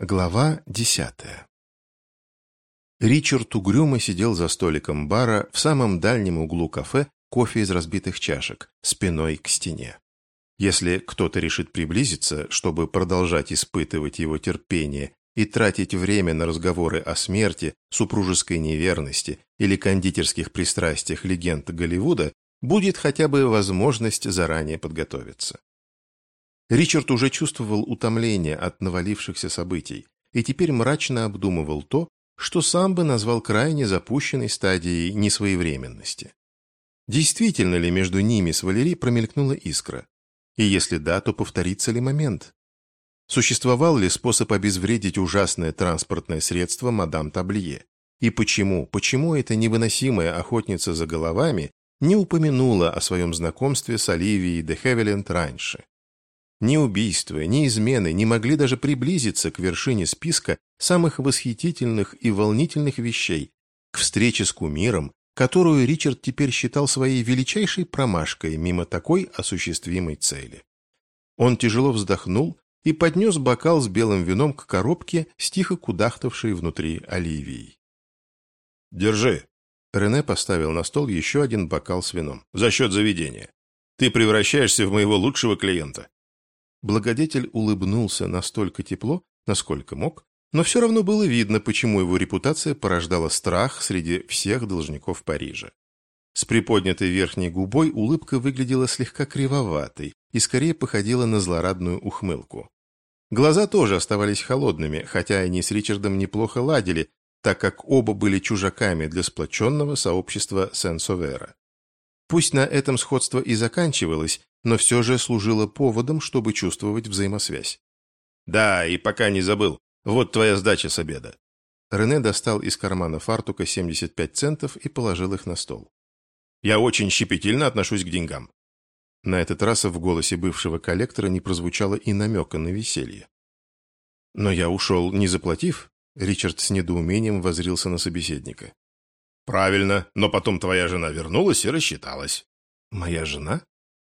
Глава десятая Ричард угрюмо сидел за столиком бара в самом дальнем углу кафе кофе из разбитых чашек, спиной к стене. Если кто-то решит приблизиться, чтобы продолжать испытывать его терпение и тратить время на разговоры о смерти, супружеской неверности или кондитерских пристрастиях легенд Голливуда, будет хотя бы возможность заранее подготовиться. Ричард уже чувствовал утомление от навалившихся событий и теперь мрачно обдумывал то, что сам бы назвал крайне запущенной стадией несвоевременности. Действительно ли между ними с Валери промелькнула искра? И если да, то повторится ли момент? Существовал ли способ обезвредить ужасное транспортное средство мадам Таблие? И почему, почему эта невыносимая охотница за головами не упомянула о своем знакомстве с Оливией де Хевиленд раньше? Ни убийства, ни измены не могли даже приблизиться к вершине списка самых восхитительных и волнительных вещей, к встрече с кумиром, которую Ричард теперь считал своей величайшей промашкой мимо такой осуществимой цели. Он тяжело вздохнул и поднес бокал с белым вином к коробке с тихо кудахтавшей внутри Оливией. «Держи!» Рене поставил на стол еще один бокал с вином. «За счет заведения. Ты превращаешься в моего лучшего клиента. Благодетель улыбнулся настолько тепло, насколько мог, но все равно было видно, почему его репутация порождала страх среди всех должников Парижа. С приподнятой верхней губой улыбка выглядела слегка кривоватой и скорее походила на злорадную ухмылку. Глаза тоже оставались холодными, хотя они с Ричардом неплохо ладили, так как оба были чужаками для сплоченного сообщества Сен-Совера. Пусть на этом сходство и заканчивалось, но все же служило поводом, чтобы чувствовать взаимосвязь. «Да, и пока не забыл. Вот твоя сдача с обеда». Рене достал из кармана фартука 75 центов и положил их на стол. «Я очень щепетильно отношусь к деньгам». На этот раз в голосе бывшего коллектора не прозвучало и намека на веселье. «Но я ушел, не заплатив?» Ричард с недоумением возрился на собеседника. «Правильно, но потом твоя жена вернулась и рассчиталась». «Моя жена?»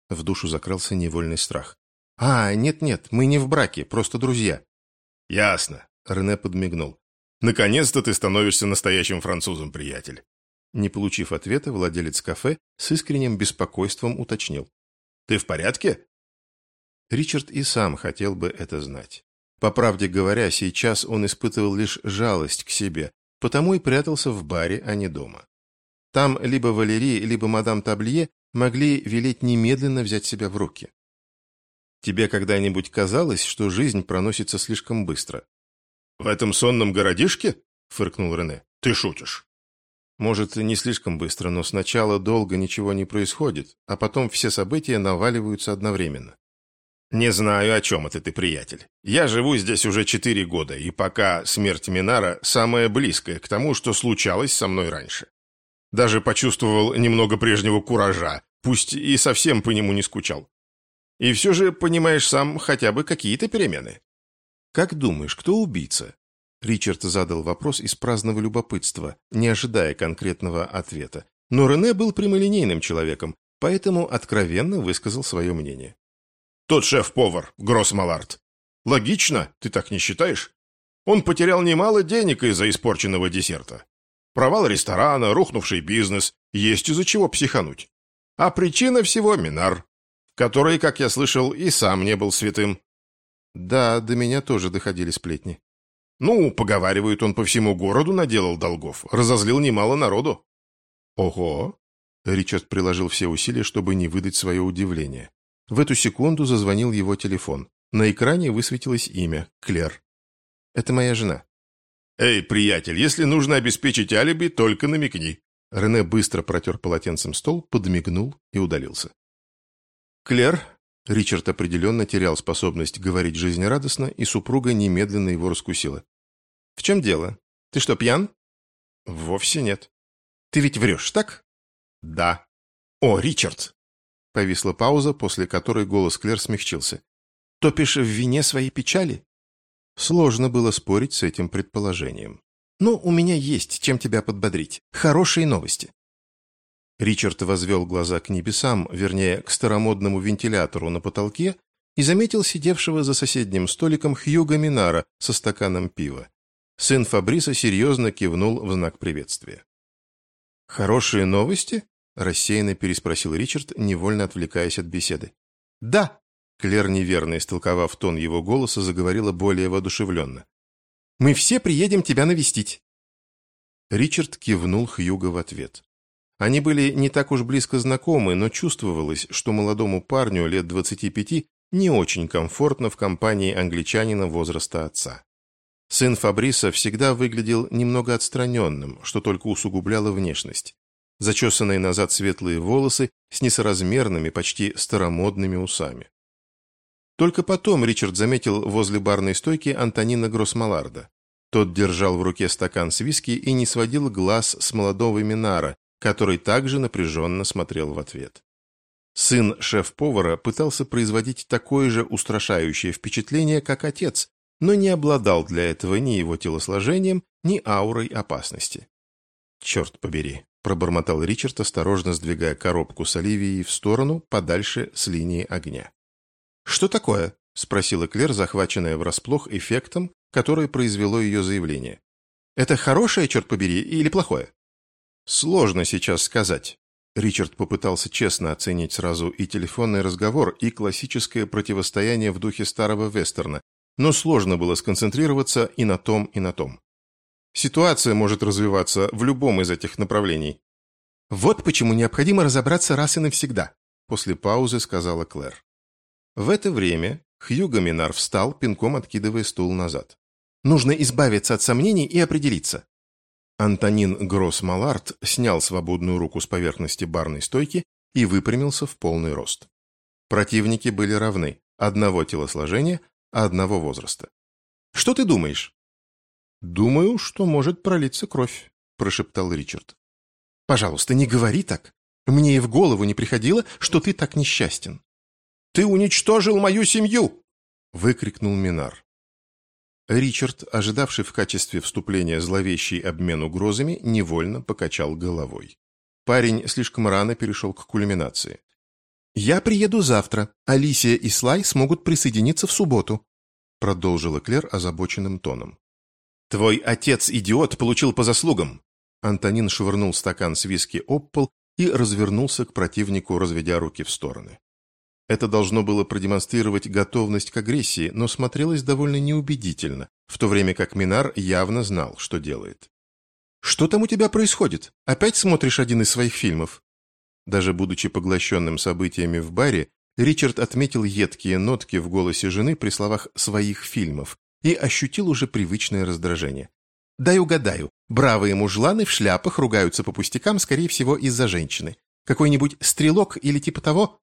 В душу закрался невольный страх. «А, нет-нет, мы не в браке, просто друзья». «Ясно», — Рене подмигнул. «Наконец-то ты становишься настоящим французом, приятель». Не получив ответа, владелец кафе с искренним беспокойством уточнил. «Ты в порядке?» Ричард и сам хотел бы это знать. По правде говоря, сейчас он испытывал лишь жалость к себе, потому и прятался в баре, а не дома. Там либо Валерий, либо мадам Таблие могли велеть немедленно взять себя в руки. Тебе когда-нибудь казалось, что жизнь проносится слишком быстро? «В этом сонном городишке?» — фыркнул Рене. «Ты шутишь». Может, не слишком быстро, но сначала долго ничего не происходит, а потом все события наваливаются одновременно. «Не знаю, о чем это ты, приятель. Я живу здесь уже четыре года, и пока смерть Минара самая близкая к тому, что случалось со мной раньше. Даже почувствовал немного прежнего куража, пусть и совсем по нему не скучал. И все же, понимаешь сам, хотя бы какие-то перемены». «Как думаешь, кто убийца?» Ричард задал вопрос из праздного любопытства, не ожидая конкретного ответа. Но Рене был прямолинейным человеком, поэтому откровенно высказал свое мнение. Тот шеф-повар, Гроссмалард. Логично, ты так не считаешь? Он потерял немало денег из-за испорченного десерта. Провал ресторана, рухнувший бизнес, есть из-за чего психануть. А причина всего – Минар, который, как я слышал, и сам не был святым. Да, до меня тоже доходили сплетни. Ну, поговаривают, он по всему городу наделал долгов, разозлил немало народу. Ого! Ричард приложил все усилия, чтобы не выдать свое удивление. В эту секунду зазвонил его телефон. На экране высветилось имя – Клер. «Это моя жена». «Эй, приятель, если нужно обеспечить алиби, только намекни». Рене быстро протер полотенцем стол, подмигнул и удалился. «Клер», Ричард определенно терял способность говорить жизнерадостно, и супруга немедленно его раскусила. «В чем дело? Ты что, пьян?» «Вовсе нет». «Ты ведь врешь, так?» «Да». «О, Ричард, Повисла пауза, после которой голос Клер смягчился. «Топишь в вине своей печали?» Сложно было спорить с этим предположением. «Ну, у меня есть чем тебя подбодрить. Хорошие новости». Ричард возвел глаза к небесам, вернее, к старомодному вентилятору на потолке, и заметил сидевшего за соседним столиком Хьюга Минара со стаканом пива. Сын Фабриса серьезно кивнул в знак приветствия. «Хорошие новости?» – рассеянно переспросил Ричард, невольно отвлекаясь от беседы. «Да!» – Клер, неверно истолковав тон его голоса, заговорила более воодушевленно. «Мы все приедем тебя навестить!» Ричард кивнул Хьюга в ответ. Они были не так уж близко знакомы, но чувствовалось, что молодому парню лет 25 не очень комфортно в компании англичанина возраста отца. Сын Фабриса всегда выглядел немного отстраненным, что только усугубляло внешность. Зачесанные назад светлые волосы с несоразмерными, почти старомодными усами. Только потом Ричард заметил возле барной стойки Антонина Гроссмаларда. Тот держал в руке стакан с виски и не сводил глаз с молодого Минара, который также напряженно смотрел в ответ. Сын шеф-повара пытался производить такое же устрашающее впечатление, как отец, но не обладал для этого ни его телосложением, ни аурой опасности. «Черт побери», – пробормотал Ричард, осторожно сдвигая коробку с Оливией в сторону, подальше с линии огня. «Что такое?» – спросила Клер, захваченная врасплох эффектом, который произвело ее заявление. «Это хорошее, черт побери, или плохое?» «Сложно сейчас сказать». Ричард попытался честно оценить сразу и телефонный разговор, и классическое противостояние в духе старого вестерна, но сложно было сконцентрироваться и на том, и на том. Ситуация может развиваться в любом из этих направлений. «Вот почему необходимо разобраться раз и навсегда», после паузы сказала Клэр. В это время Хьюго Минар встал, пинком откидывая стул назад. «Нужно избавиться от сомнений и определиться». Антонин Гросс-Малард снял свободную руку с поверхности барной стойки и выпрямился в полный рост. Противники были равны, одного телосложения, одного возраста. «Что ты думаешь?» «Думаю, что может пролиться кровь», – прошептал Ричард. «Пожалуйста, не говори так. Мне и в голову не приходило, что ты так несчастен». «Ты уничтожил мою семью!» – выкрикнул Минар. Ричард, ожидавший в качестве вступления зловещий обмен угрозами, невольно покачал головой. Парень слишком рано перешел к кульминации. «Я приеду завтра. Алисия и Слай смогут присоединиться в субботу», продолжила Клер озабоченным тоном. «Твой отец-идиот получил по заслугам!» Антонин швырнул стакан с виски об пол и развернулся к противнику, разведя руки в стороны. Это должно было продемонстрировать готовность к агрессии, но смотрелось довольно неубедительно, в то время как Минар явно знал, что делает. «Что там у тебя происходит? Опять смотришь один из своих фильмов?» Даже будучи поглощенным событиями в баре, Ричард отметил едкие нотки в голосе жены при словах «своих фильмов» и ощутил уже привычное раздражение. «Дай угадаю, бравые мужланы в шляпах ругаются по пустякам, скорее всего, из-за женщины. Какой-нибудь стрелок или типа того?»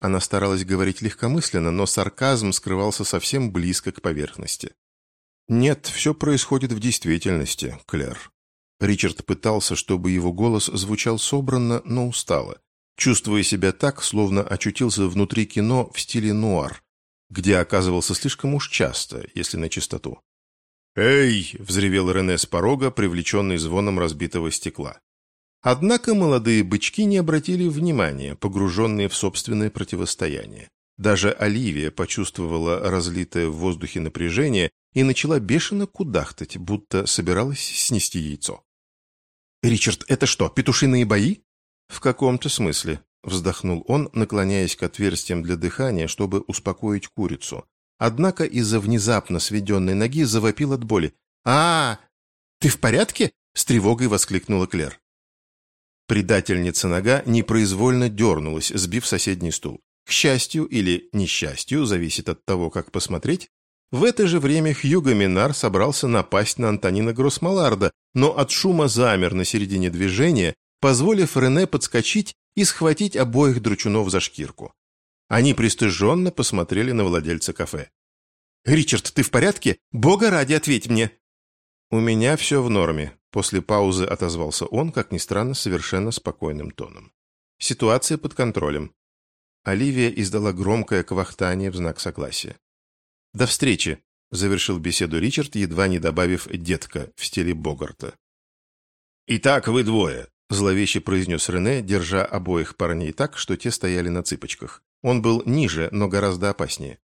Она старалась говорить легкомысленно, но сарказм скрывался совсем близко к поверхности. «Нет, все происходит в действительности, Клэр. Ричард пытался, чтобы его голос звучал собранно, но устало, чувствуя себя так, словно очутился внутри кино в стиле нуар, где оказывался слишком уж часто, если на чистоту. «Эй!» – взревел Рене с порога, привлеченный звоном разбитого стекла. Однако молодые бычки не обратили внимания, погруженные в собственное противостояние. Даже Оливия почувствовала разлитое в воздухе напряжение и начала бешено кудахтать, будто собиралась снести яйцо. «Ричард, это что, петушиные бои?» «В каком-то смысле», — вздохнул он, наклоняясь к отверстиям для дыхания, чтобы успокоить курицу. Однако из-за внезапно сведенной ноги завопил от боли. а, Ты в порядке?» — с тревогой воскликнула Клер. Предательница нога непроизвольно дернулась, сбив соседний стул. К счастью или несчастью, зависит от того, как посмотреть, в это же время Хьюго Минар собрался напасть на Антонина Гроссмаларда, но от шума замер на середине движения, позволив Рене подскочить и схватить обоих дручунов за шкирку. Они пристыженно посмотрели на владельца кафе. «Ричард, ты в порядке? Бога ради, ответь мне!» «У меня все в норме», — после паузы отозвался он, как ни странно, совершенно спокойным тоном. «Ситуация под контролем». Оливия издала громкое квахтание в знак согласия. «До встречи», — завершил беседу Ричард, едва не добавив «детка» в стиле Богарта. «Итак, вы двое», — зловеще произнес Рене, держа обоих парней так, что те стояли на цыпочках. Он был ниже, но гораздо опаснее.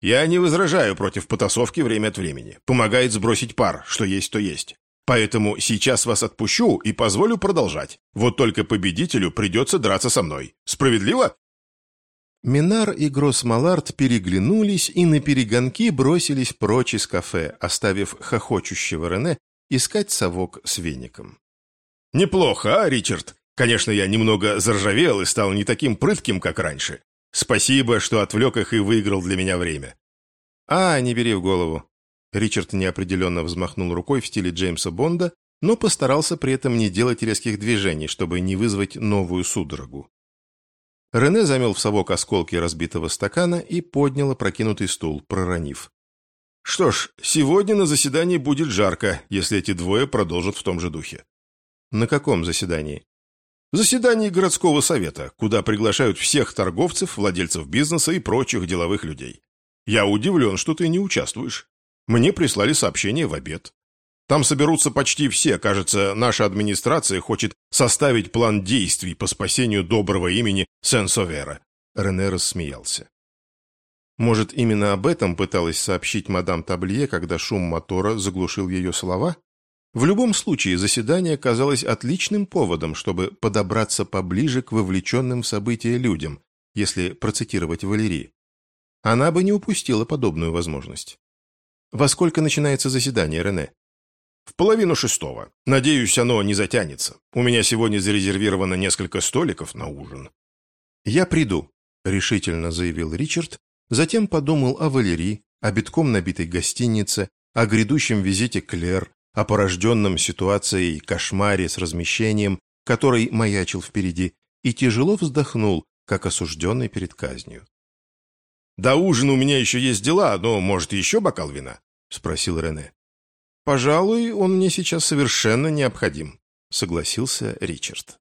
Я не возражаю против потасовки время от времени. Помогает сбросить пар, что есть, то есть. Поэтому сейчас вас отпущу и позволю продолжать. Вот только победителю придется драться со мной. Справедливо?» Минар и Гроссмалард переглянулись и на перегонки бросились прочь из кафе, оставив хохочущего Рене искать совок с веником. «Неплохо, а, Ричард? Конечно, я немного заржавел и стал не таким прытким, как раньше. Спасибо, что отвлек их и выиграл для меня время». «А, не бери в голову». Ричард неопределенно взмахнул рукой в стиле Джеймса Бонда, но постарался при этом не делать резких движений, чтобы не вызвать новую судорогу. Рене замел в совок осколки разбитого стакана и поднял опрокинутый стул, проронив. «Что ж, сегодня на заседании будет жарко, если эти двое продолжат в том же духе». «На каком заседании?» «Заседании городского совета, куда приглашают всех торговцев, владельцев бизнеса и прочих деловых людей. Я удивлен, что ты не участвуешь. Мне прислали сообщение в обед. Там соберутся почти все. Кажется, наша администрация хочет составить план действий по спасению доброго имени Сен-Совера». Рене рассмеялся. Может, именно об этом пыталась сообщить мадам Таблие, когда шум мотора заглушил ее слова? В любом случае, заседание казалось отличным поводом, чтобы подобраться поближе к вовлеченным в события людям, если процитировать Валерии. Она бы не упустила подобную возможность. Во сколько начинается заседание, Рене? В половину шестого. Надеюсь, оно не затянется. У меня сегодня зарезервировано несколько столиков на ужин. Я приду, решительно заявил Ричард, затем подумал о Валерии, о битком набитой гостинице, о грядущем визите Клер, о порожденном ситуацией кошмаре с размещением, который маячил впереди, и тяжело вздохнул, как осужденный перед казнью. «До ужина у меня еще есть дела, но, может, еще бокал вина?» – спросил Рене. «Пожалуй, он мне сейчас совершенно необходим», – согласился Ричард.